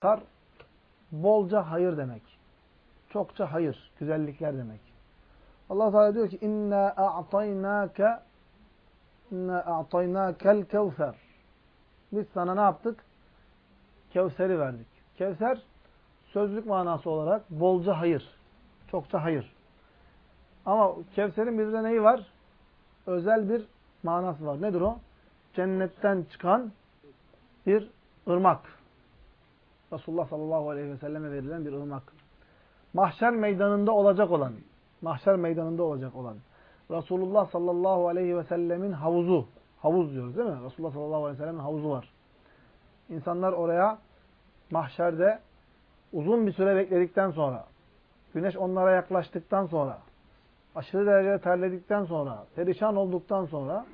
Kar bolca hayır demek. Çokça hayır, güzellikler demek. Allah Teala diyor ki inna a'taynake inna a'taynakel kevser. Biz sana ne yaptık? Kevser'i verdik. Kevser sözlük manası olarak bolca hayır. Çokça hayır. Ama Kevser'in bir de neyi var? Özel bir manası var. Nedir o? Cennetten çıkan bir ırmak. Resulullah sallallahu aleyhi ve selleme verilen bir ırmak. Mahşer meydanında olacak olan, mahşer meydanında olacak olan Resulullah sallallahu aleyhi ve sellemin havuzu, havuz diyoruz değil mi? Resulullah sallallahu aleyhi ve sellemin havuzu var. İnsanlar oraya mahşerde uzun bir süre bekledikten sonra, güneş onlara yaklaştıktan sonra, aşırı derecede terledikten sonra, perişan olduktan sonra,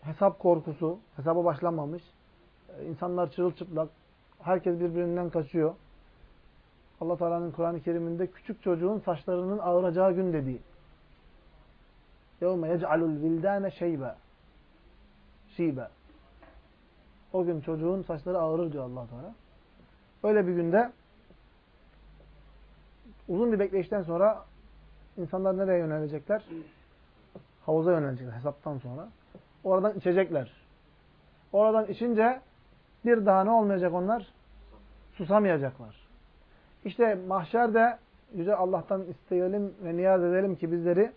hesap korkusu, hesaba başlanmamış, insanlar çırılçıplak, herkes birbirinden kaçıyor. Allah Teala'nın Kur'an-ı Kerim'inde küçük çocuğun saçlarının ağıracağı gün dediği. يَوْمَ يَجْعَلُ الْوِلْدَانَ شَيْبًا Şibe. O gün çocuğun saçları ağırır diyor allah Teala. Öyle bir günde uzun bir bekleyişten sonra insanlar nereye yönelecekler? Havuza yönelecekler hesaptan sonra. Oradan içecekler. Oradan içince bir daha ne olmayacak onlar? Susamayacaklar. İşte mahşerde Yüce Allah'tan isteyelim ve niyaz edelim ki bizleri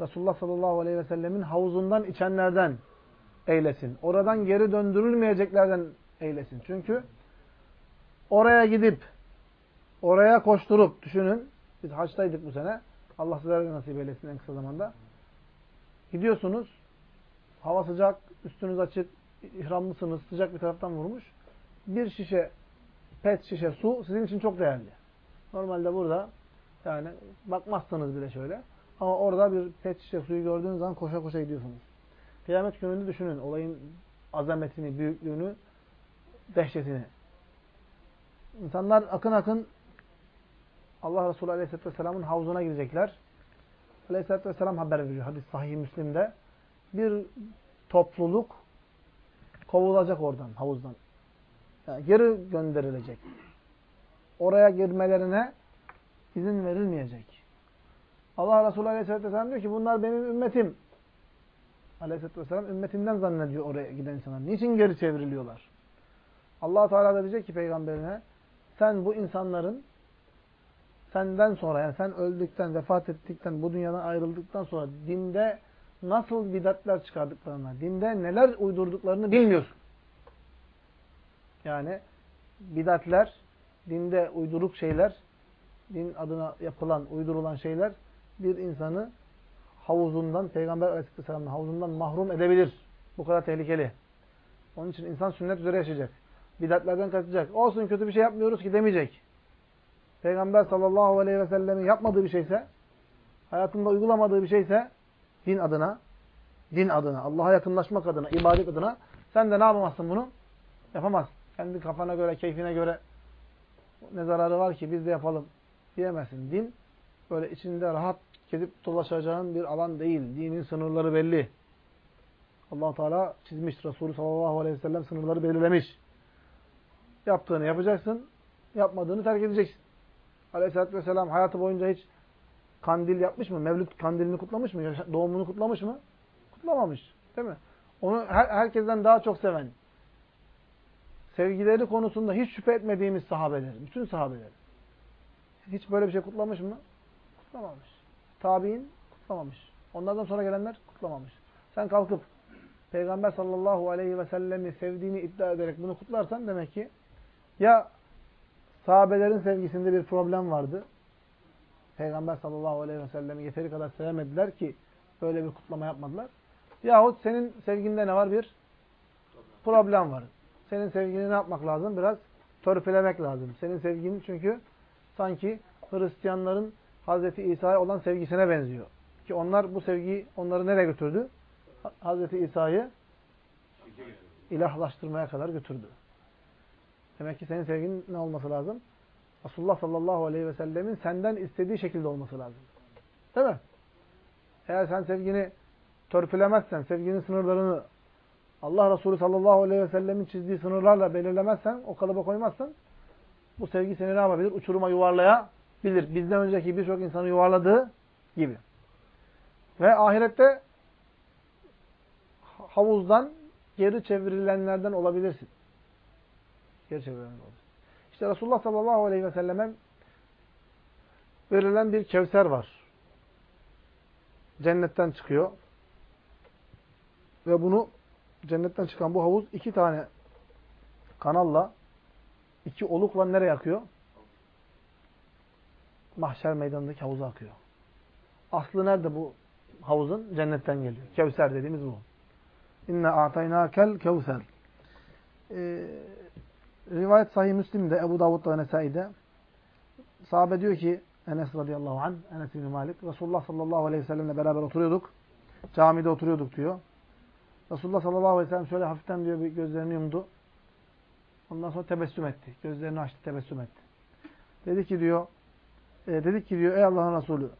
Resulullah sallallahu aleyhi ve sellemin havuzundan içenlerden eylesin. Oradan geri döndürülmeyeceklerden eylesin. Çünkü oraya gidip, oraya koşturup, düşünün, biz haçtaydık bu sene. Allah sizlere nasip eylesin en kısa zamanda. Gidiyorsunuz, hava sıcak, üstünüz açık, ihramlısınız, sıcak bir taraftan vurmuş. Bir şişe, pet şişe su sizin için çok değerli. Normalde burada yani bakmazsanız bile şöyle. Ama orada bir pet şişe suyu gördüğünüz zaman koşa koşa gidiyorsunuz. Kıyamet gününü düşünün. Olayın azametini, büyüklüğünü, dehşetini. İnsanlar akın akın Allah Resulü Aleyhisselatü Vesselam'ın havuzuna girecekler. Aleyhisselatü Vesselam haber veriyor. Hadis sahih Müslim'de. Bir topluluk kovulacak oradan, havuzdan. Yani geri gönderilecek. Oraya girmelerine izin verilmeyecek. Allah Resulü Aleyhisselatü Vesselam diyor ki bunlar benim ümmetim. Aleyhisselatü Vesselam ümmetinden zannediyor oraya giden insanlar. Niçin geri çevriliyorlar? allah Teala da diyecek ki peygamberine sen bu insanların senden sonra yani sen öldükten, vefat ettikten, bu dünyadan ayrıldıktan sonra dinde nasıl bidatler çıkardıklarını, dinde neler uydurduklarını bilmiyorsun. Yani bidatler, dinde uyduruk şeyler, din adına yapılan, uydurulan şeyler bir insanı havuzundan, Peygamber Aleyhisselam'ın havuzundan mahrum edebilir. Bu kadar tehlikeli. Onun için insan sünnet üzere yaşayacak. Bidatlerden kaçacak. Olsun kötü bir şey yapmıyoruz ki demeyecek. Peygamber sallallahu aleyhi ve sellemin yapmadığı bir şeyse, hayatında uygulamadığı bir şeyse, din adına, din adına, Allah'a yakınlaşmak adına, ibadet adına, sen de ne yapamazsın bunu? Yapamaz. Kendi kafana göre, keyfine göre ne zararı var ki biz de yapalım diyemezsin. Din, böyle içinde rahat gezip dolaşacağın bir alan değil. Dinin sınırları belli. allah Teala çizmiş. Resulü sallallahu aleyhi ve sellem sınırları belirlemiş. Yaptığını yapacaksın, yapmadığını terk edeceksin. Aleyhisselatü vesselam hayatı boyunca hiç kandil yapmış mı? Mevlüt kandilini kutlamış mı? Doğumunu kutlamış mı? Kutlamamış. Değil mi? Onu her, herkesten daha çok seven, sevgileri konusunda hiç şüphe etmediğimiz sahabeler, bütün sahabeler. Hiç böyle bir şey kutlamış mı? Kutlamamış. Tabi'in kutlamamış. Onlardan sonra gelenler kutlamamış. Sen kalkıp Peygamber sallallahu aleyhi ve sellemi sevdiğini iddia ederek bunu kutlarsan demek ki ya sahabelerin sevgisinde bir problem vardı. Peygamber sallallahu aleyhi ve sellemi yeteri kadar sevemediler ki böyle bir kutlama yapmadılar. Yahut senin sevginde ne var? Bir problem var. Senin sevgini ne yapmak lazım? Biraz törpülemek lazım. Senin sevgin çünkü sanki Hristiyanların Hazreti İsa'ya olan sevgisine benziyor. Ki onlar bu sevgiyi onları nereye götürdü? Hazreti İsa'yı ilahlaştırmaya kadar götürdü. Demek ki senin sevginin ne olması lazım? Resulullah sallallahu aleyhi ve sellemin senden istediği şekilde olması lazım. Değil mi? Eğer sen sevgini törpülemezsen, sevginin sınırlarını Allah Resulü sallallahu aleyhi ve sellemin çizdiği sınırlarla belirlemezsen, o kalıba koymazsan Bu sevgi seni ne yapabilir? Uçuruma yuvarlayabilir. Bizden önceki birçok insanı yuvarladığı gibi. Ve ahirette havuzdan geri çevrilenlerden olabilirsin. Geri çevrilenlerden olabilirsin. İşte Resulullah sallallahu aleyhi ve selleme verilen bir kevser var. Cennetten çıkıyor. Ve bunu cennetten çıkan bu havuz iki tane kanalla iki olukla nereye akıyor? Mahşer meydanındaki havuza akıyor. Aslı nerede bu havuzun? Cennetten geliyor. Kevser dediğimiz bu. İnne a'taynâkel kevser. Ee, rivayet sahih Müslim'de, Ebu Davud'da ve Nesai'de sahabe diyor ki Enes radıyallahu anh, Enes bin Malik, Resulullah sallallahu aleyhi ve sellemle beraber oturuyorduk. Camide oturuyorduk diyor. Resulullah sallallahu aleyhi ve sellem şöyle hafiften diyor bir gözlerini yumdu. Ondan sonra tebessüm etti. Gözlerini açtı, tebessüm etti. Dedi ki diyor, e, dedik ki diyor ey Allah'ın Resulü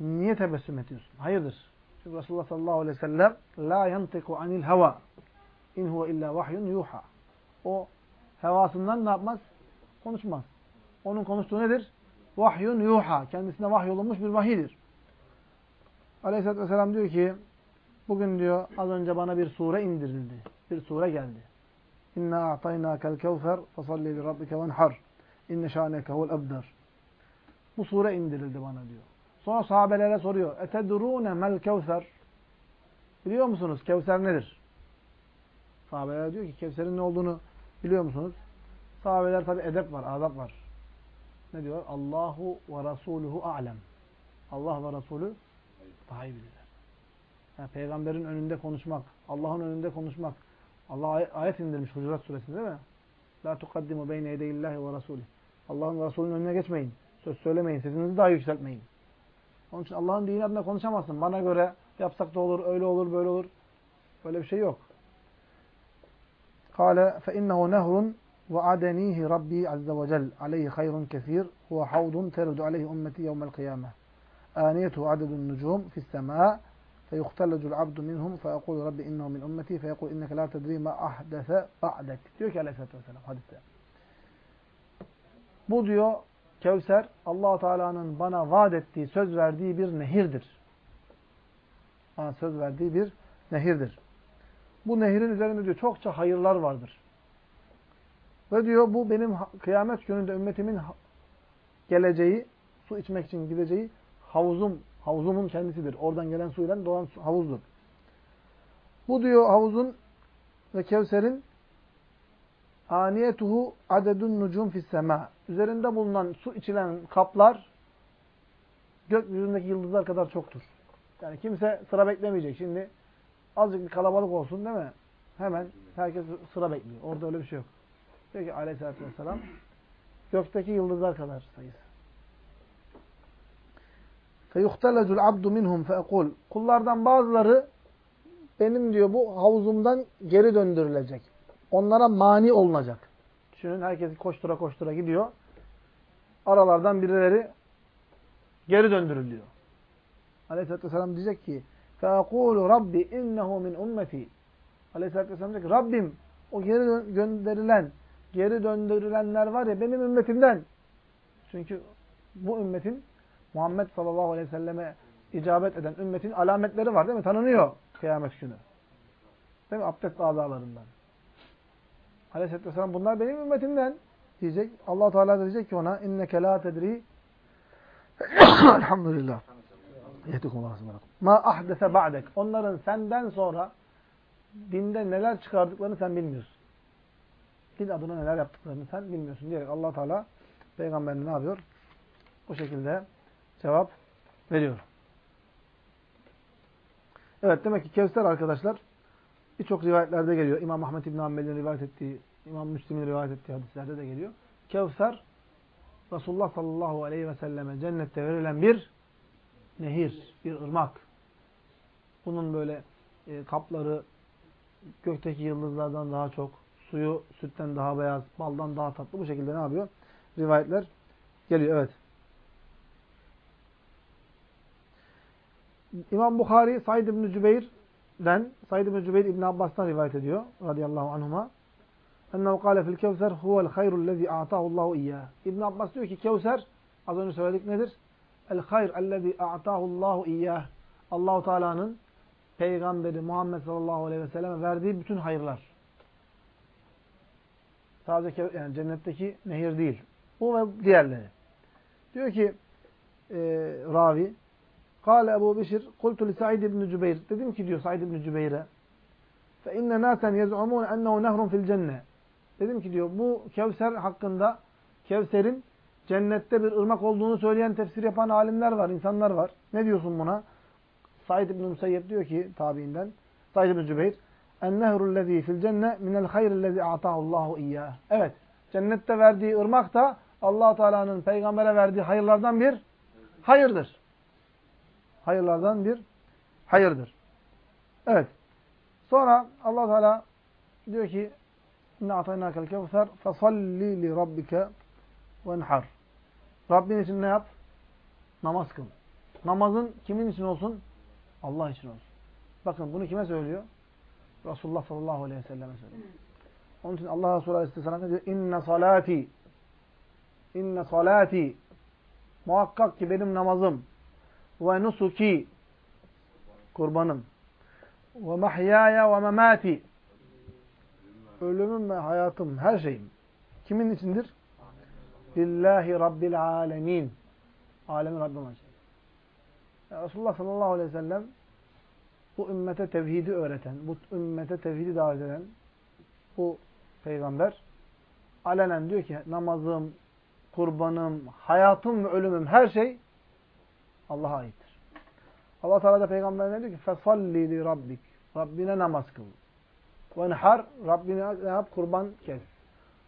niye tebessüm ediyorsun? Hayırdır? Çünkü Resulullah sallallahu aleyhi ve sellem la yantiku anil hava in huve illa vahyun yuha. O hevasından ne yapmaz? Konuşmaz. Onun konuştuğu nedir? Vahyun yuha. Kendisine vahyolunmuş bir vahidir. Aleyhisselatü vesselam diyor ki bugün diyor az önce bana bir sure indirildi. Bir sure geldi. İnna a'taynâkel kevfer fesalli li rabbike venhar. İnne şâneke huvel ebder. Bu sure indirildi bana diyor. Sonra sahabelere soruyor. Etedrûne mel kevser. Biliyor musunuz Kevser nedir? Sahabeler diyor ki Kevser'in ne olduğunu biliyor musunuz? Sahabeler tabi edep var, adab var. Ne diyor? Allahu ve Rasuluhu alem. Allah ve Resulü daha iyi bilirler. Yani peygamberin önünde konuşmak, Allah'ın önünde konuşmak. Allah ay ayet indirmiş Hucurat suresinde değil mi? La tukaddimu beyne yedeyillahi ve rasulih. Allah'ın ve Resulünün önüne geçmeyin. Söz söylemeyin. Sesinizi daha yükseltmeyin. Onun için Allah'ın dini adına konuşamazsın. Bana göre yapsak da olur, öyle olur, böyle olur. Böyle bir şey yok. Kale fe innehu nehrun ve adenihi Rabbi azze ve cel aleyhi hayrun kesir huve havdun terudu aleyhi ümmeti yevmel kıyame. Aniyetu adedun nucum fis semâ feyuhtellecul abdu minhum feyekul Rabbi innehu min ümmeti feyekul inneke la tedri ma ahdese ba'dek. Diyor ki aleyhissalatü vesselam hadiste. Bu diyor Kevser allah Teala'nın bana vaat ettiği, söz verdiği bir nehirdir. Bana söz verdiği bir nehirdir. Bu nehirin üzerinde diyor çokça hayırlar vardır. Ve diyor bu benim kıyamet gününde ümmetimin geleceği, su içmek için gideceği havuzum, havuzumun kendisidir. Oradan gelen suyla doğan havuzdur. Bu diyor havuzun ve Kevser'in aniyetuhu adedun nucum fis sema. Üzerinde bulunan su içilen kaplar gökyüzündeki yıldızlar kadar çoktur. Yani kimse sıra beklemeyecek. Şimdi azıcık bir kalabalık olsun değil mi? Hemen herkes sıra bekliyor. Orada öyle bir şey yok. Diyor ki aleyhissalatü vesselam gökteki yıldızlar kadar sayısı. فَيُخْتَلَجُ الْعَبْدُ مِنْهُمْ فَاَقُولُ Kullardan bazıları benim diyor bu havuzumdan geri döndürülecek. Onlara mani olunacak. Düşünün herkes koştura koştura gidiyor. Aralardan birileri geri döndürülüyor. Aleyhisselatü Vesselam diyecek ki فَاَقُولُ Rabbi innehu min ümmeti Aleyhisselatü Vesselam diyecek Rabbim o geri gönderilen, geri döndürülenler var ya benim ümmetimden. Çünkü bu ümmetin Muhammed sallallahu aleyhi ve selleme icabet eden ümmetin alametleri var değil mi? Tanınıyor kıyamet günü. Değil mi? Abdest azalarından. Aleyhisselatü Vesselam bunlar benim ümmetimden diyecek. allah Teala diyecek ki ona inneke la tedri elhamdülillah ma ahdese ba'dek. Onların senden sonra dinde neler çıkardıklarını sen bilmiyorsun. Din adına neler yaptıklarını sen bilmiyorsun diyerek allah Teala peygamberine ne yapıyor? Bu şekilde cevap veriyor. Evet demek ki Kevser arkadaşlar birçok rivayetlerde geliyor. İmam Ahmet İbn Hanbel'in rivayet ettiği, İmam Müslim'in rivayet ettiği hadislerde de geliyor. Kevser Resulullah sallallahu aleyhi ve selleme cennette verilen bir nehir, bir ırmak. Bunun böyle e, kapları gökteki yıldızlardan daha çok, suyu sütten daha beyaz, baldan daha tatlı bu şekilde ne yapıyor? Rivayetler geliyor. Evet. İmam Bukhari Said ibn Cübeyr'den, Said ibn Cübeyr İbn Abbas'tan rivayet ediyor radıyallahu anhuma. ennehu kâle fil kevser huvel hayrul lezî a'tâhullâhu iyyâh. İbn Abbas diyor ki Kevser az önce söyledik nedir? El hayr ellezî a'tâhullâhu iyyâh. Allahu Teala'nın peygamberi Muhammed sallallahu aleyhi ve selleme verdiği bütün hayırlar. Sadece yani cennetteki nehir değil. Bu ve diğerleri. Diyor ki e, ravi Kale Ebu Bişir kultu li Sa'id ibn Cübeyr. Dedim ki diyor Sa'id ibn Cübeyr'e fe inne nasen yez'umun ennehu nehrun fil cenne. Dedim ki diyor bu Kevser hakkında Kevser'in cennette bir ırmak olduğunu söyleyen tefsir yapan alimler var, insanlar var. Ne diyorsun buna? Said ibn Musayyep diyor ki tabiinden Said ibn Cübeyr en-nehrul lezî fil cenne minel hayrillezî a'tâhullâhu iyyâh. Evet. Cennette verdiği ırmak da Allah Teala'nın peygambere verdiği hayırlardan bir hayırdır. Hayırlardan bir hayırdır. Evet. Sonra Allah Teala diyor ki ataynâkel kevser fesalli li rabbike venhar. Rabbin için ne yap? Namaz kıl. Namazın kimin için olsun? Allah için olsun. Bakın bunu kime söylüyor? Resulullah sallallahu aleyhi ve selleme söylüyor. Onun için Allah Resulü aleyhisselam ne diyor? İnne salati İnne salati Muhakkak ki benim namazım ve nusuki kurbanım ve mahyaya ve memati ölümüm ve hayatım, her şeyim kimin içindir? Lillahi Rabbil alemin. Alemin Rabbim için. Resulullah sallallahu aleyhi ve sellem bu ümmete tevhidi öğreten, bu ümmete tevhidi davet eden bu peygamber alenen diyor ki namazım, kurbanım, hayatım ve ölümüm her şey Allah'a aittir. Allah Teala da peygamberine diyor ki fesalli li rabbik. Rabbine namaz kıl. Ve nehar Rabbine ne yap? Kurban kes.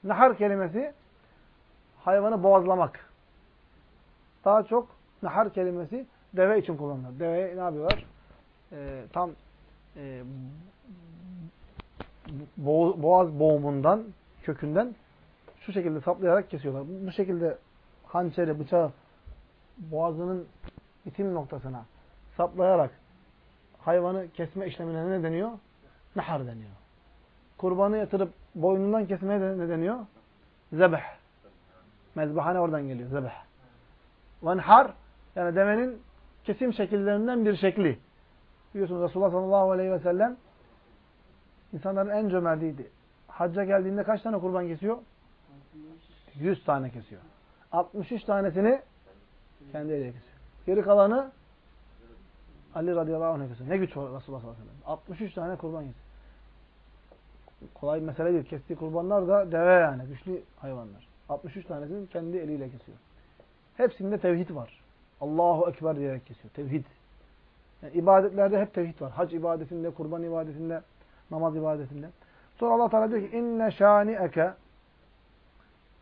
Nehar kelimesi hayvanı boğazlamak. Daha çok nehar kelimesi deve için kullanılır. Deve ne yapıyorlar? Ee, tam e, boğaz boğumundan, kökünden şu şekilde saplayarak kesiyorlar. Bu şekilde hançeri, bıçağı boğazının bitim noktasına saplayarak hayvanı kesme işlemine ne deniyor? Nahar deniyor. Kurbanı yatırıp boynundan kesmeye ne deniyor? Zebeh. Mezbahane oradan geliyor. Zebeh. Venhar yani demenin kesim şekillerinden bir şekli. Biliyorsunuz Resulullah sallallahu aleyhi ve sellem insanların en cömertiydi. Hacca geldiğinde kaç tane kurban kesiyor? 100 tane kesiyor. 63 tanesini kendi eliyle kesiyor. Geri kalanı Ali radıyallahu anh kesiyor. Ne güç var Resulullah sallallahu aleyhi ve sellem. 63 tane kurban kesiyor. Kolay bir mesele değil. Kestiği kurbanlar da deve yani. Güçlü hayvanlar. 63 tanesini kendi eliyle kesiyor. Hepsinde tevhid var. Allahu Ekber diyerek kesiyor. Tevhid. Yani ibadetlerde hep tevhid var. Hac ibadetinde, kurban ibadetinde, namaz ibadetinde. Sonra Allah Teala diyor ki inne şani'eke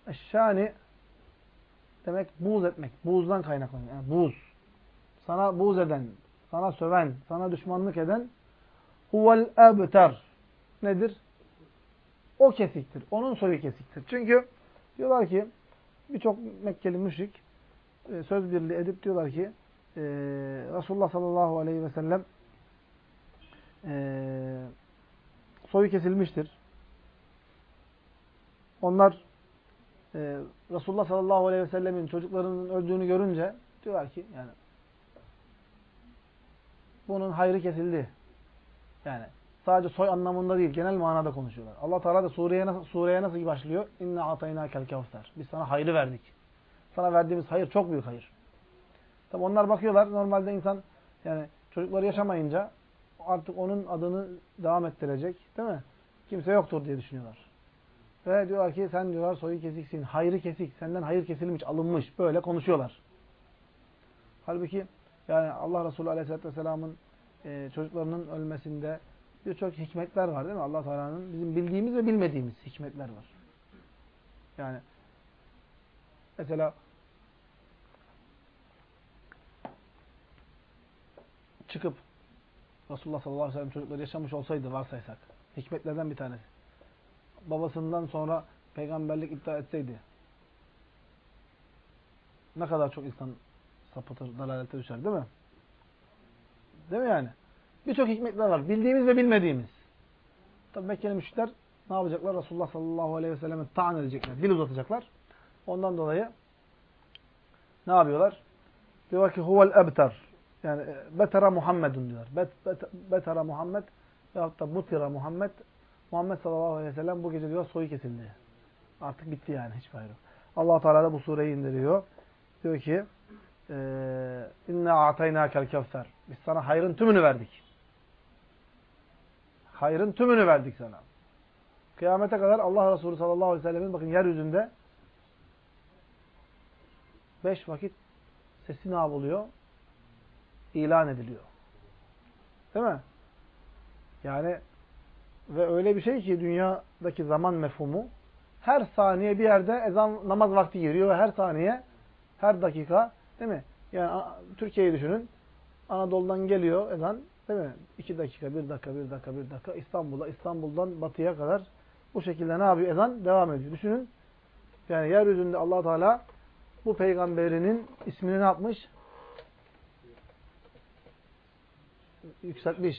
Eşşani demek buğz etmek. Buğzdan kaynaklanıyor. Yani buğz. Sana buğz eden, sana söven, sana düşmanlık eden huvel ebter. Nedir? O kesiktir. Onun soyu kesiktir. Çünkü diyorlar ki birçok Mekkeli müşrik e, söz birliği edip diyorlar ki e, Resulullah sallallahu aleyhi ve sellem e, soyu kesilmiştir. Onlar e, Resulullah sallallahu aleyhi ve sellemin çocuklarının öldüğünü görünce diyorlar ki yani bunun hayrı kesildi. Yani sadece soy anlamında değil, genel manada konuşuyorlar. Allah Teala da sureye nasıl, sureye nasıl başlıyor? İnne ataynakel kevser. Biz sana hayrı verdik. Sana verdiğimiz hayır çok büyük hayır. Tabi onlar bakıyorlar, normalde insan yani çocukları yaşamayınca artık onun adını devam ettirecek, değil mi? Kimse yoktur diye düşünüyorlar. Ve diyorlar ki sen diyorlar soyu kesiksin, hayrı kesik, senden hayır kesilmiş, alınmış. Böyle konuşuyorlar. Halbuki yani Allah Resulü Aleyhisselatü Vesselam'ın e, çocuklarının ölmesinde birçok hikmetler var değil mi? Allah Teala'nın bizim bildiğimiz ve bilmediğimiz hikmetler var. Yani mesela çıkıp Resulullah sallallahu aleyhi ve sellem çocukları yaşamış olsaydı varsaysak hikmetlerden bir tanesi babasından sonra peygamberlik iddia etseydi ne kadar çok insan sapıtır, dalalete düşer değil mi? Değil mi yani? Birçok hikmetler var. Bildiğimiz ve bilmediğimiz. Tabi Mekkeli müşrikler ne yapacaklar? Resulullah sallallahu aleyhi ve selleme ta'an edecekler. Dil uzatacaklar. Ondan dolayı ne yapıyorlar? Diyorlar ki huvel ebter. Yani e, betera Muhammedun diyorlar. Bet, bet, betera Muhammed veyahut da butira Muhammed. Muhammed sallallahu aleyhi ve sellem bu gece diyor soyu kesildi. Artık bitti yani hiç gayrı. allah Teala da bu sureyi indiriyor. Diyor ki inna a'taynakel kevser. Biz sana hayrın tümünü verdik. Hayrın tümünü verdik sana. Kıyamete kadar Allah Resulü sallallahu aleyhi ve sellemin bakın yeryüzünde beş vakit sesi ne yapılıyor? İlan ediliyor. Değil mi? Yani ve öyle bir şey ki dünyadaki zaman mefhumu her saniye bir yerde ezan namaz vakti giriyor ve her saniye her dakika değil mi? Yani Türkiye'yi düşünün. Anadolu'dan geliyor ezan değil mi? İki dakika, bir dakika, bir dakika, bir dakika İstanbul'a, İstanbul'dan batıya kadar bu şekilde ne yapıyor? Ezan devam ediyor. Düşünün. Yani yeryüzünde allah Teala bu peygamberinin ismini ne yapmış? Yükseltmiş.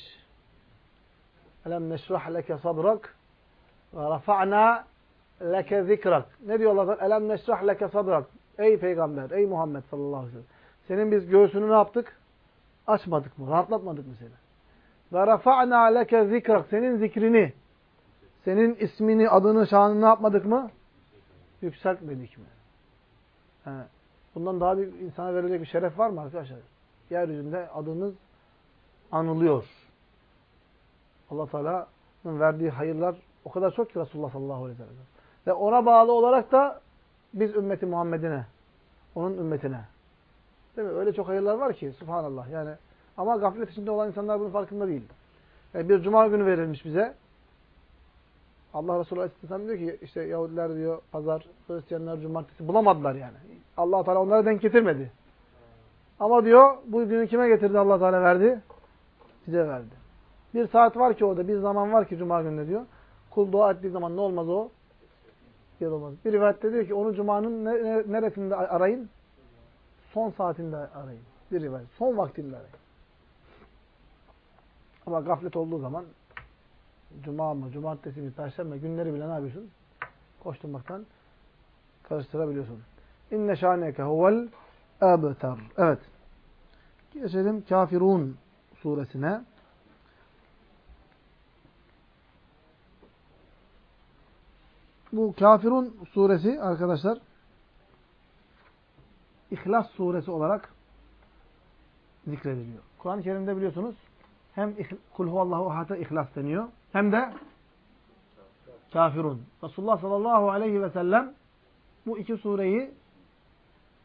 Elem neşrah leke sadrak ve rafa'na leke zikrak. Ne diyor Allah Elem neşrah leke sadrak. Ey peygamber, ey Muhammed sallallahu aleyhi ve sellem. Senin biz göğsünü ne yaptık? Açmadık mı? Rahatlatmadık mı seni? Ve rafa'na leke zikrak. Senin zikrini, senin ismini, adını, şanını ne yapmadık mı? Yükseltmedik mi? He. Bundan daha bir insana verilecek bir şeref var mı arkadaşlar? Yeryüzünde adınız anılıyor. Allah Teala'nın verdiği hayırlar o kadar çok ki Resulullah sallallahu aleyhi ve sellem. Ve ona bağlı olarak da biz ümmeti Muhammed'ine, onun ümmetine. Değil mi? Öyle çok hayırlar var ki subhanallah. Yani ama gaflet içinde olan insanlar bunun farkında değil. Yani bir cuma günü verilmiş bize. Allah Resulü Aleyhisselam diyor ki işte Yahudiler diyor pazar, Hristiyanlar cumartesi bulamadılar yani. Allah Teala onlara denk getirmedi. Ama diyor bu günü kime getirdi Allah Teala verdi? Bize verdi. Bir saat var ki orada, bir zaman var ki cuma günü diyor. Kul dua ettiği zaman ne olmaz o? yer olmaz. Bir rivayette diyor ki onu cumanın neresinde arayın? Son saatinde arayın. Bir rivayet. Son vaktinde arayın. Ama gaflet olduğu zaman cuma mı, cumartesi mi, perşembe günleri bile ne yapıyorsun? Koşturmaktan karıştırabiliyorsun. İnne şâneke huvel ebter. Evet. Geçelim Kafirun suresine. Bu Kafirun suresi arkadaşlar İhlas suresi olarak zikrediliyor. Kur'an-ı Kerim'de biliyorsunuz hem Kul huvallahu ahad'a ihlas deniyor hem de Kafirun. Resulullah sallallahu aleyhi ve sellem bu iki sureyi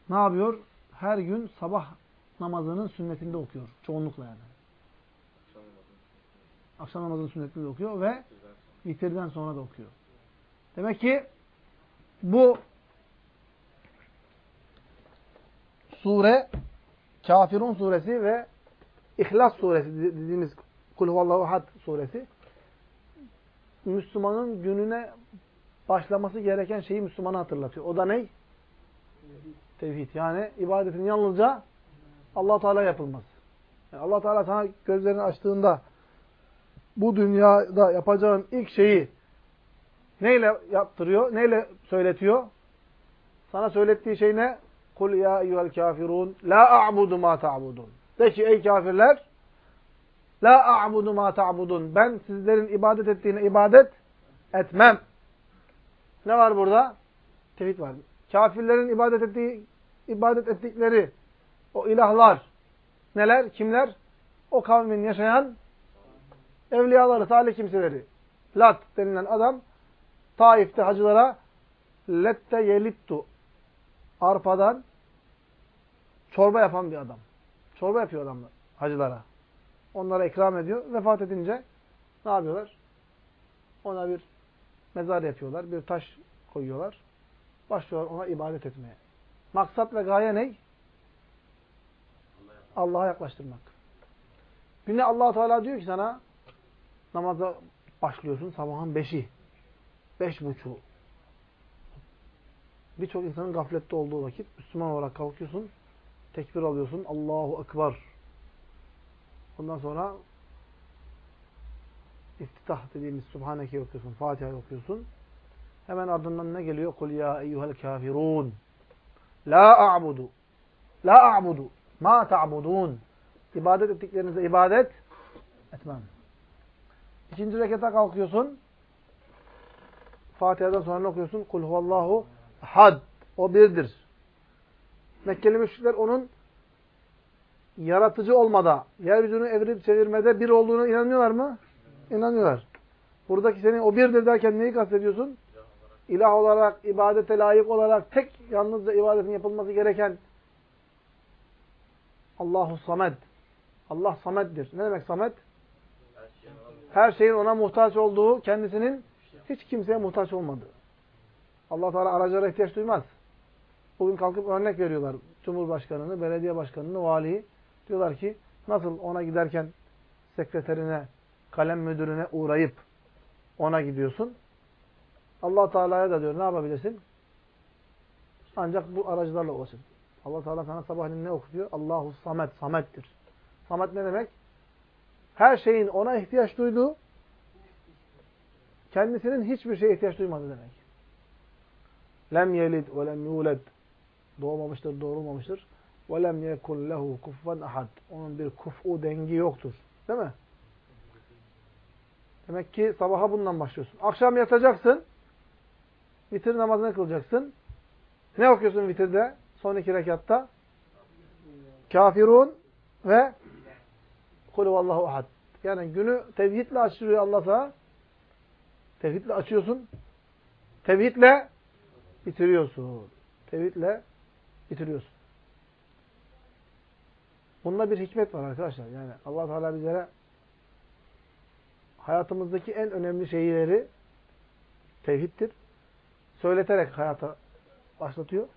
ne yapıyor? Her gün sabah namazının sünnetinde okuyor. Çoğunlukla yani. Akşam namazının sünnetinde okuyor ve vitirden sonra da okuyor. Demek ki bu sure Kafirun suresi ve İhlas suresi dediğimiz Kul huvallahu ahad suresi Müslümanın gününe başlaması gereken şeyi Müslümana hatırlatıyor. O da ne? Tevhid. Yani ibadetin yalnızca Allah Teala yapılması. Yani Allah Teala sana gözlerini açtığında bu dünyada yapacağın ilk şeyi Neyle yaptırıyor? Neyle söyletiyor? Sana söylettiği şey ne? Kul ya eyyuhel kafirun la a'budu ma ta'budun. De ki ey kafirler la a'budu ma ta'budun. Ben sizlerin ibadet ettiğine ibadet etmem. Ne var burada? Tevhid var. Kafirlerin ibadet ettiği ibadet ettikleri o ilahlar neler? Kimler? O kavmin yaşayan evliyaları, salih kimseleri. Lat denilen adam Taif'te hacılara lette yelittu arpadan çorba yapan bir adam. Çorba yapıyor adamlar hacılara. Onlara ikram ediyor. Vefat edince ne yapıyorlar? Ona bir mezar yapıyorlar. Bir taş koyuyorlar. Başlıyorlar ona ibadet etmeye. Maksat ve gaye ne? Allah'a yaklaştırmak. Günde allah Teala diyor ki sana namaza başlıyorsun sabahın beşi. Beş buçuğu. Birçok insanın gaflette olduğu vakit Müslüman olarak kalkıyorsun, tekbir alıyorsun, Allahu Ekber. Ondan sonra iftitah dediğimiz Subhaneke okuyorsun, Fatiha okuyorsun. Hemen ardından ne geliyor? Kul ya eyyuhel kafirun. La a'budu. La a'budu. Ma ta'budun. İbadet ettiklerinize ibadet etmem. İkinci rekata kalkıyorsun. Fatiha'dan sonra ne okuyorsun? Kul huvallahu had. O birdir. Mekkeli müşrikler onun yaratıcı olmada, yeryüzünü evirip çevirmede bir olduğunu inanıyorlar mı? İnanıyorlar. Buradaki senin o birdir derken neyi kastediyorsun? İlah olarak, ibadete layık olarak tek yalnızca ibadetin yapılması gereken Allahu Samed. Allah Samed'dir. Ne demek Samed? Her şeyin ona muhtaç olduğu, kendisinin hiç kimseye muhtaç olmadığı. Allah Teala aracılara ihtiyaç duymaz. Bugün kalkıp örnek veriyorlar. Cumhurbaşkanını, belediye başkanını, valiyi. Diyorlar ki nasıl ona giderken sekreterine, kalem müdürüne uğrayıp ona gidiyorsun. Allah Teala'ya da diyor ne yapabilirsin? Ancak bu aracılarla ulaşın. Allah Teala sana sabahleyin ne okutuyor? Allahu Samet, Samet'tir. Samet ne demek? Her şeyin ona ihtiyaç duyduğu, kendisinin hiçbir şeye ihtiyaç duymadığı demek. Lem yelid ve lem yuled. Doğmamıştır, doğurulmamıştır. Ve lem yekun lehu kuffen ahad. Onun bir kufu dengi yoktur. Değil mi? Demek ki sabaha bundan başlıyorsun. Akşam yatacaksın. Vitir namazını kılacaksın. Ne okuyorsun vitirde? Son iki rekatta. Kafirun ve Kul vallahu ahad. Yani günü tevhidle açıyor Allah sana. Tevhidle açıyorsun. Tevhidle bitiriyorsun. Tevhidle bitiriyorsun. Bunda bir hikmet var arkadaşlar. Yani Allah Teala bizlere hayatımızdaki en önemli şeyleri tevhiddir. Söyleterek hayata başlatıyor.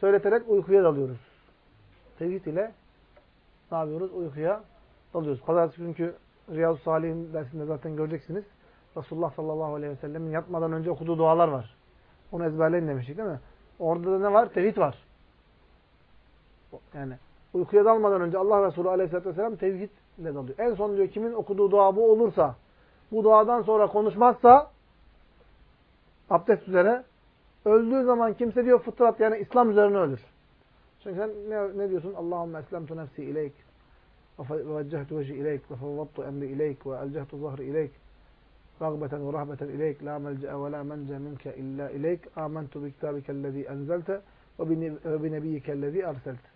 Söyleterek uykuya dalıyoruz. Tevhid ile ne yapıyoruz? Uykuya dalıyoruz. Pazartesi günkü Riyazu Salih'in dersinde zaten göreceksiniz. Resulullah sallallahu aleyhi ve sellemin yatmadan önce okuduğu dualar var. Onu ezberleyin demiştik değil mi? Orada da ne var? Tevhid var. Yani uykuya dalmadan önce Allah Resulü aleyhisselatü vesselam tevhid ile dalıyor. En son diyor kimin okuduğu dua bu olursa, bu duadan sonra konuşmazsa abdest üzere öldüğü zaman kimse diyor fıtrat yani İslam üzerine ölür. Çünkü sen ne, ne diyorsun? Allahümme eslemtu nefsi ileyk ve veccehtu veci ileyk ve fevvattu emri ileyk ve elcehtu zahri ileyk ragbeten ve rahbeten ileyk la melce'e ve la mence minke illa ileyk amentu bi kitabikellezi enzelte ve bi nebiyyikellezi erselte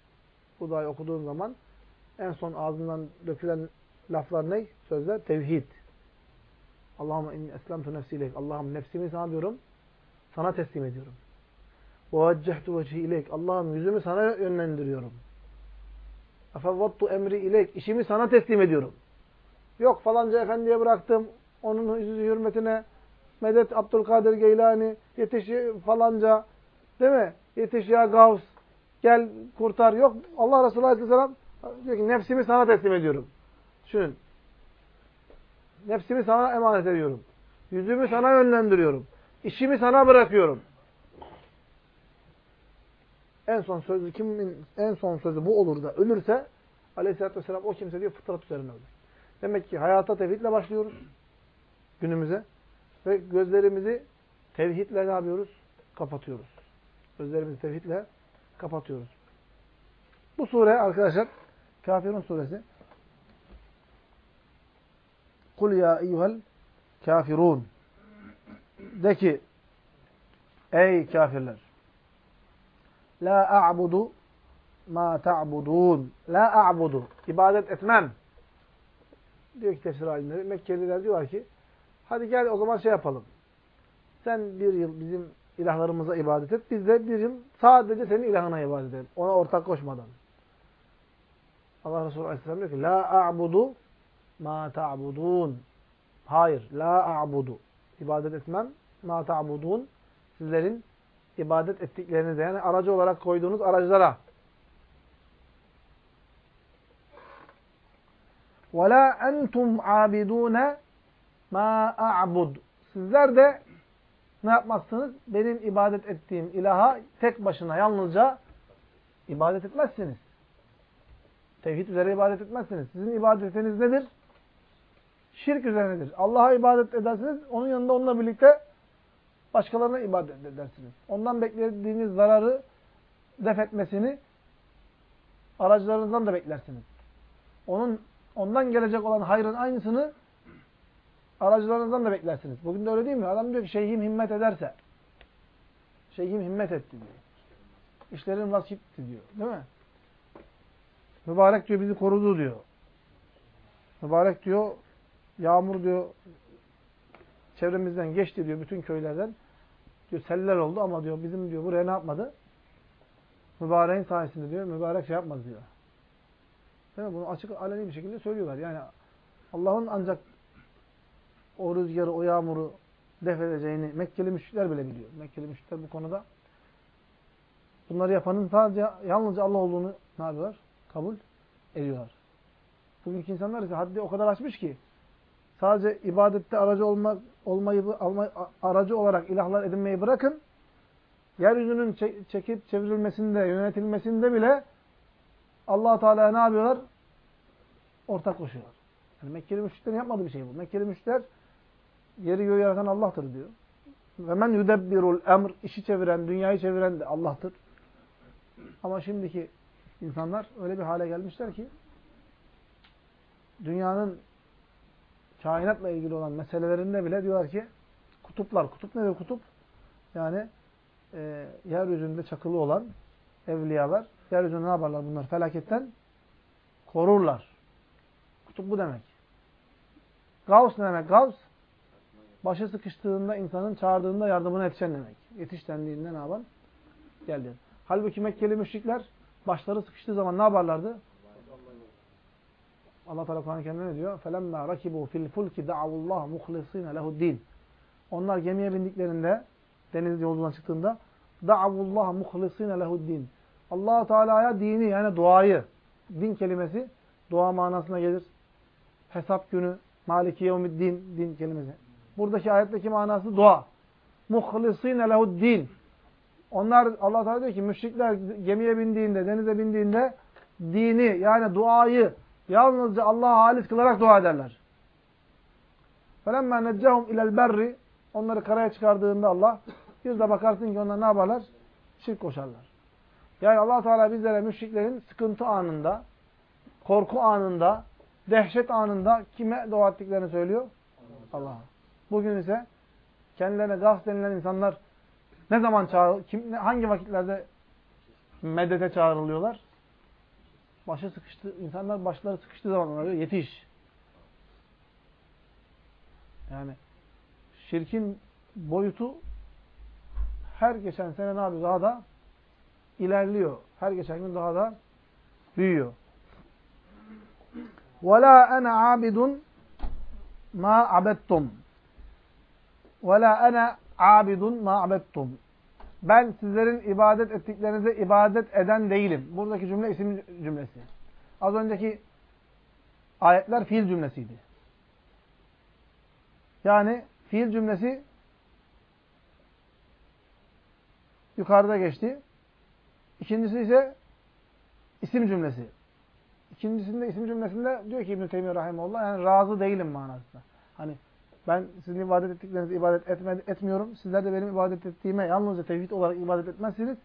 bu duayı okuduğun zaman en son ağzından dökülen laflar ne? Sözler tevhid. Allahümme inni eslemtu nefsi Allah'ım nefsimi sana diyorum. Sana teslim ediyorum. وَوَجَّهْتُ وَجْهِ ileyk. Allah'ım yüzümü sana yönlendiriyorum. اَفَوَّطْتُ emri ileyk. İşimi sana teslim ediyorum. Yok falanca efendiye bıraktım. onun hürmetine medet Abdülkadir Geylani yetiş falanca değil mi? Yetiş ya Gavs Gel kurtar. Yok Allah Resulü Aleyhisselam diyor ki nefsimi sana teslim ediyorum. Düşünün. Nefsimi sana emanet ediyorum. Yüzümü sana yönlendiriyorum. İşimi sana bırakıyorum. En son sözü kimin en son sözü bu olur da ölürse Aleyhisselatü Vesselam o kimse diyor fıtrat üzerine ölür. Demek ki hayata tevhidle başlıyoruz günümüze ve gözlerimizi tevhidle ne yapıyoruz? Kapatıyoruz. Gözlerimizi tevhidle kapatıyoruz. Bu sure arkadaşlar Kafirun suresi. Kul ya eyyuhel kafirun. De ki ey kafirler La a'budu ma ta'budun. La a'budu. İbadet etmem. Diyor ki tefsir alimleri. Mekkeliler diyorlar ki Hadi gel o zaman şey yapalım. Sen bir yıl bizim ilahlarımıza ibadet et. Biz de bir yıl sadece senin ilahına ibadet edelim. Ona ortak koşmadan. Allah Resulü Aleyhisselam diyor ki La a'budu ma ta'budun. Hayır. La a'budu. İbadet etmem. Ma ta'budun. Sizlerin ibadet ettiklerinize yani aracı olarak koyduğunuz araçlara. Ve la entum abidune ma a'bud. Sizler de ne yapmazsınız? Benim ibadet ettiğim ilaha tek başına yalnızca ibadet etmezsiniz. Tevhid üzere ibadet etmezsiniz. Sizin ibadetiniz nedir? Şirk üzerinedir. Allah'a ibadet edersiniz, onun yanında onunla birlikte başkalarına ibadet edersiniz. Ondan beklediğiniz zararı def etmesini aracılarınızdan da beklersiniz. Onun ondan gelecek olan hayrın aynısını aracılarınızdan da beklersiniz. Bugün de öyle değil mi? Adam diyor ki şeyhim himmet ederse şeyhim himmet etti diyor. İşlerin rast gitti diyor. Değil mi? Mübarek diyor bizi korudu diyor. Mübarek diyor yağmur diyor çevremizden geçti diyor bütün köylerden. Diyor seller oldu ama diyor bizim diyor buraya ne yapmadı? Mübareğin sayesinde diyor. Mübarek şey yapmadı diyor. Değil mi? Bunu açık aleni bir şekilde söylüyorlar. Yani Allah'ın ancak o rüzgarı, o yağmuru def edeceğini Mekkeli müşrikler bile biliyor. Mekkeli müşrikler bu konuda bunları yapanın sadece yalnızca Allah olduğunu ne yapıyorlar? Kabul ediyorlar. Bugünkü insanlar ise haddi o kadar açmış ki sadece ibadette aracı olmak, olmayı alma, aracı olarak ilahlar edinmeyi bırakın. Yeryüzünün çekip çevrilmesinde, yönetilmesinde bile allah Teala ne yapıyorlar? Ortak koşuyorlar. Yani Mekkeli müşriklerin yapmadığı bir şey bu. Mekkeli müşrikler yeri göğü yaratan Allah'tır diyor. Ve men yudebbirul emr işi çeviren, dünyayı çeviren de Allah'tır. Ama şimdiki insanlar öyle bir hale gelmişler ki dünyanın kainatla ilgili olan meselelerinde bile diyorlar ki kutuplar, kutup nedir kutup? Yani e, yeryüzünde çakılı olan evliyalar, yeryüzünde ne yaparlar bunlar? Felaketten korurlar. Kutup bu demek. Gavs ne demek? Gavs, başı sıkıştığında insanın çağırdığında yardımına yetişen demek. Yetiş dendiğinde ne yapan? Geldi. Halbuki Mekkeli müşrikler başları sıkıştığı zaman ne yaparlardı? Allah Teala Kur'an-ı Kerim'de ne diyor? فَلَمَّا رَكِبُوا فِي الْفُلْكِ دَعَوُ اللّٰهِ مُخْلِصِينَ لَهُ din. Onlar gemiye bindiklerinde, deniz yolculuğuna çıktığında دَعَوُ اللّٰهِ مُخْلِصِينَ لَهُ din. allah Teala'ya dini yani duayı, din kelimesi dua manasına gelir. Hesap günü, maliki yevmiddin, din kelimesi. Buradaki ayetteki manası dua. مُخْلِصِينَ لَهُ din. Onlar Allah Teala diyor ki müşrikler gemiye bindiğinde, denize bindiğinde dini yani duayı Yalnızca Allah'a halis kılarak dua ederler. فَلَمَّا نَجَّهُمْ اِلَى الْبَرِّ Onları karaya çıkardığında Allah, bir de bakarsın ki onlar ne yaparlar? Şirk koşarlar. Yani allah Teala bizlere müşriklerin sıkıntı anında, korku anında, dehşet anında kime dua ettiklerini söylüyor? Allah'a. Bugün ise kendilerine gaz denilen insanlar ne zaman çağır, kim, hangi vakitlerde medete çağrılıyorlar? başı sıkıştı, insanlar başları sıkıştığı zaman ona diyor yetiş. Yani şirkin boyutu her geçen sene ne yapıyor? Daha da ilerliyor. Her geçen gün daha da büyüyor. وَلَا أَنَا عَابِدٌ مَا عَبَدْتُمْ ve la ana abidun ma abettum. Ben sizlerin ibadet ettiklerinize ibadet eden değilim. Buradaki cümle isim cümlesi. Az önceki ayetler fiil cümlesiydi. Yani fiil cümlesi yukarıda geçti. İkincisi ise isim cümlesi. İkincisinde isim cümlesinde diyor ki İbn-i Teymiye Rahimullah yani razı değilim manasında. Hani ben sizin ibadet ettiklerinize ibadet etme, etmiyorum. Sizler de benim ibadet ettiğime yalnızca tevhid olarak ibadet etmezsiniz.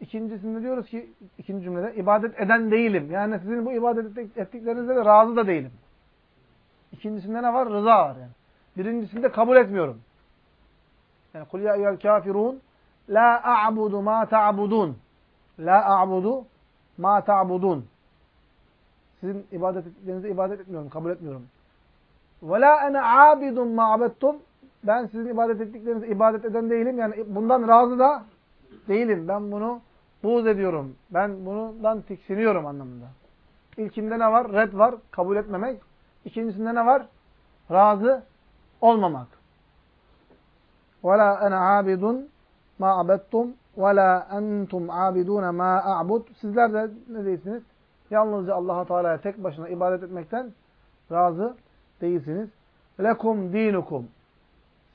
İkincisinde diyoruz ki, ikinci cümlede ibadet eden değilim. Yani sizin bu ibadet ettiklerinizde de razı da değilim. İkincisinde ne var? Rıza var yani. Birincisinde kabul etmiyorum. Yani kul ya eyyel kafirun la a'budu ma ta'budun. La a'budu ma ta'budun. Sizin ibadet ettiklerinize ibadet etmiyorum, kabul etmiyorum. Ve la ene abidun ma Ben sizin ibadet ettiklerinize ibadet eden değilim. Yani bundan razı da değilim. Ben bunu buğz ediyorum. Ben bundan tiksiniyorum anlamında. İlkinde ne var? Red var. Kabul etmemek. İkincisinde ne var? Razı olmamak. وَلَا أَنَا عَابِدٌ مَا عَبَدْتُمْ وَلَا أَنْتُمْ عَابِدُونَ مَا أَعْبُدْ Sizler de ne değilsiniz? Yalnızca Allah Teala'ya tek başına ibadet etmekten razı değilsiniz. Lekum dinukum.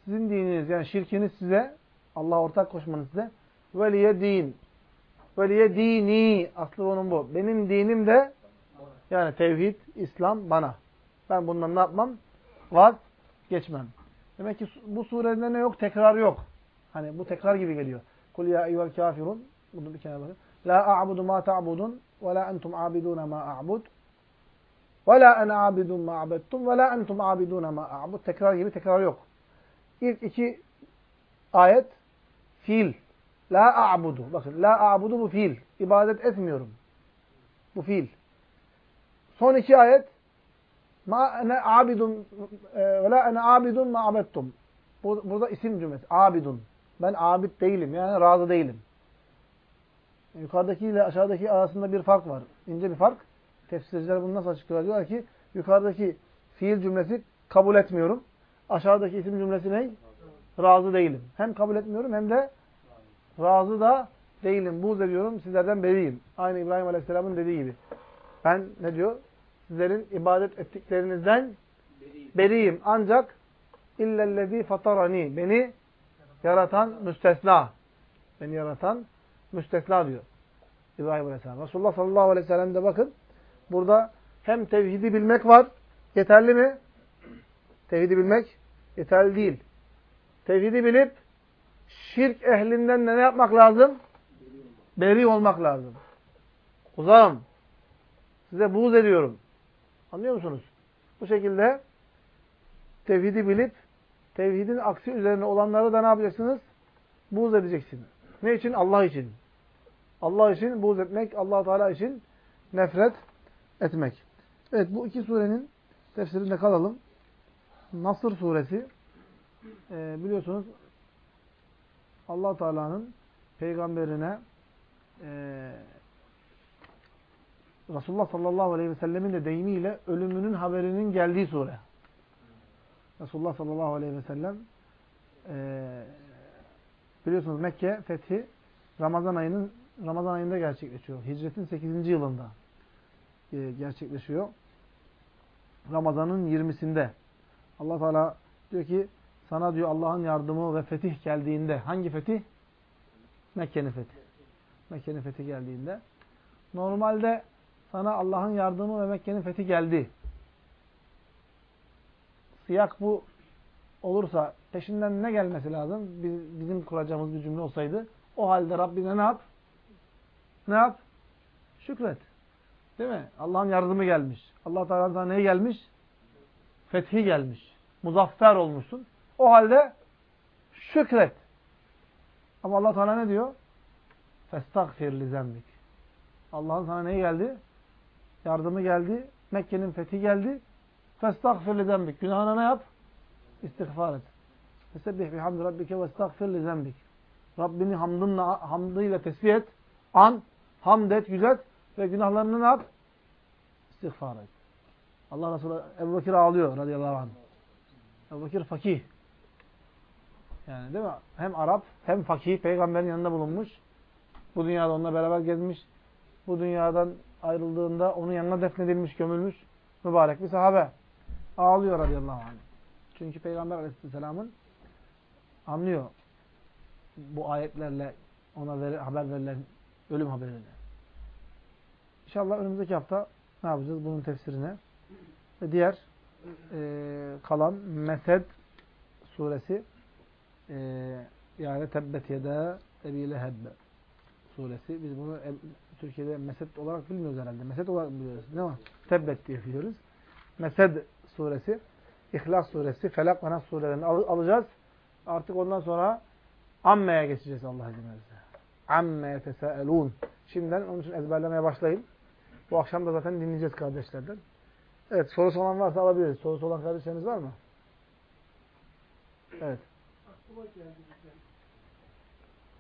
Sizin dininiz yani şirkiniz size, Allah ortak koşmanız size. Veliye din. Veliye dini. Aslı onun bu. Benim dinim de yani tevhid, İslam bana. Ben bundan ne yapmam? vazgeçmem. Demek ki bu surede ne yok? Tekrar yok. Hani bu tekrar gibi geliyor. Kul ya eyyuhel kafirun. Bunu bir kenara bakın. La a'budu ma ta'budun ve la entum abidun ma a'bud. Ve la en abidun ma abettum ve la entum abidun ma a'bud. Tekrar gibi tekrar yok. İlk iki ayet fiil. La a'budu. Bakın la a'budu bu fiil. İbadet etmiyorum. Bu fiil. Son iki ayet ma ene abidun ve la ene abidun ma abettum. Burada isim cümlesi. Abidun. Ben abid değilim. Yani razı değilim. Yukarıdaki ile aşağıdaki arasında bir fark var. İnce bir fark. Tefsirciler bunu nasıl açıklıyorlar? Diyorlar ki yukarıdaki fiil cümlesi kabul etmiyorum. Aşağıdaki isim cümlesi ne? Razı değilim. Hem kabul etmiyorum hem de razı da değilim. Buğz ediyorum. Sizlerden beriyim. Aynı İbrahim Aleyhisselam'ın dediği gibi. Ben ne diyor? Sizlerin ibadet ettiklerinizden beriyim. Ancak illellezî fatarani. Beni yaratan müstesna. Beni yaratan müstesna diyor. İbrahim Aleyhisselam. Resulullah sallallahu aleyhi ve sellem de bakın. Burada hem tevhidi bilmek var. Yeterli mi? Tevhidi bilmek yeterli değil. Tevhidi bilip şirk ehlinden ne yapmak lazım? Beri olmak lazım. Uzağım. Size buğz ediyorum. Anlıyor musunuz? Bu şekilde tevhidi bilip tevhidin aksi üzerine olanları da ne yapacaksınız? Buğz edeceksiniz. Ne için? Allah için. Allah için buğz etmek, allah Teala için nefret etmek. Evet bu iki surenin tefsirinde kalalım. Nasır suresi e, biliyorsunuz allah Teala'nın peygamberine e, Resulullah sallallahu aleyhi ve sellemin de deyimiyle ölümünün haberinin geldiği sure. Resulullah sallallahu aleyhi ve sellem e, biliyorsunuz Mekke fethi Ramazan ayının Ramazan ayında gerçekleşiyor. Hicretin 8. yılında e, gerçekleşiyor. Ramazan'ın 20'sinde. Allah Teala diyor ki sana diyor Allah'ın yardımı ve fetih geldiğinde hangi fetih? Mekke'nin fethi. Mekke'nin fethi geldiğinde normalde sana Allah'ın yardımı ve Mekke'nin fethi geldi. Siyak bu olursa peşinden ne gelmesi lazım? Biz, bizim kuracağımız bir cümle olsaydı o halde Rabbine ne yap? Ne yap? Şükret. Değil mi? Allah'ın yardımı gelmiş. Allah Teala sana ne gelmiş? Fethi gelmiş. Muzaffer olmuşsun. O halde şükret. Ama Allah Teala ne diyor? Festagfir li zembik. Allah'ın sana ne geldi? Yardımı geldi. Mekke'nin fethi geldi. Festagfir li zembik. Günahına ne yap? İstiğfar et. Fesebbih bihamdi rabbike ve estagfir li zembik. Rabbini hamdınla, hamdıyla tesbih et. An, hamd et, yüzet ve günahlarını ne yap? İstiğfar et. Allah Resulü Ebu Bekir ağlıyor radıyallahu anh. Ebu Bekir fakih. Yani değil mi? Hem Arap hem fakih peygamberin yanında bulunmuş. Bu dünyada onunla beraber gezmiş. Bu dünyadan ayrıldığında onun yanına defnedilmiş, gömülmüş mübarek bir sahabe. Ağlıyor radıyallahu anh. Çünkü Peygamber aleyhisselamın anlıyor bu ayetlerle ona veri, haber verilen ölüm haberini. İnşallah önümüzdeki hafta ne yapacağız? Bunun tefsirine ve diğer e, kalan Mesed suresi e, yani Tebbet Yeda Ebi Leheb suresi. Biz bunu Türkiye'de Mesed olarak bilmiyoruz herhalde. Mesed olarak biliyoruz değil mi? Tebbet diye biliyoruz. Mesed suresi, İhlas suresi, Felak ve Nas surelerini al alacağız. Artık ondan sonra Amme'ye geçeceğiz Allah izin verirse. Amme yetesaelun. Şimdiden onun için ezberlemeye başlayın. Bu akşam da zaten dinleyeceğiz kardeşlerden. Evet, sorusu olan varsa alabiliriz. Sorusu olan kardeşleriniz var mı? Evet. Aklıma geldi.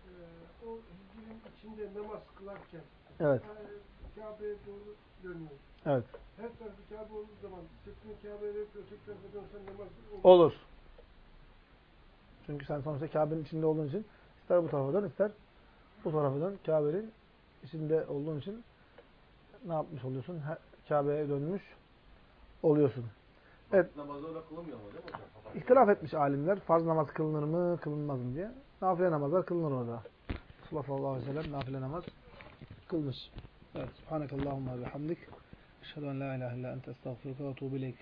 Ee, o hicrin içinde namaz kılarken Evet. e, Kabe'ye doğru dönüyor. Evet. Her tarafı Kabe olduğu zaman sırtını Kabe'ye verip öteki tarafa dönsen namaz olur. Olur. Çünkü sen sonuçta Kabe'nin içinde olduğun için ister bu tarafa dön, ister bu tarafa dön. Kabe'nin içinde olduğun için ne yapmış oluyorsun? Kabe'ye dönmüş oluyorsun. Evet. Namazı öyle kılınmıyor mu değil mi hocam? İhtilaf etmiş alimler. Farz namaz kılınır mı, kılınmaz mı diye. Nafile namazlar kılınır orada. Resulullah sallallahu aleyhi ve sellem nafile namaz kılmış. Evet. Subhanakallahumma ve hamdik. Eşhedü en la ilahe illa ente estağfiruka ve etûbü ileyk.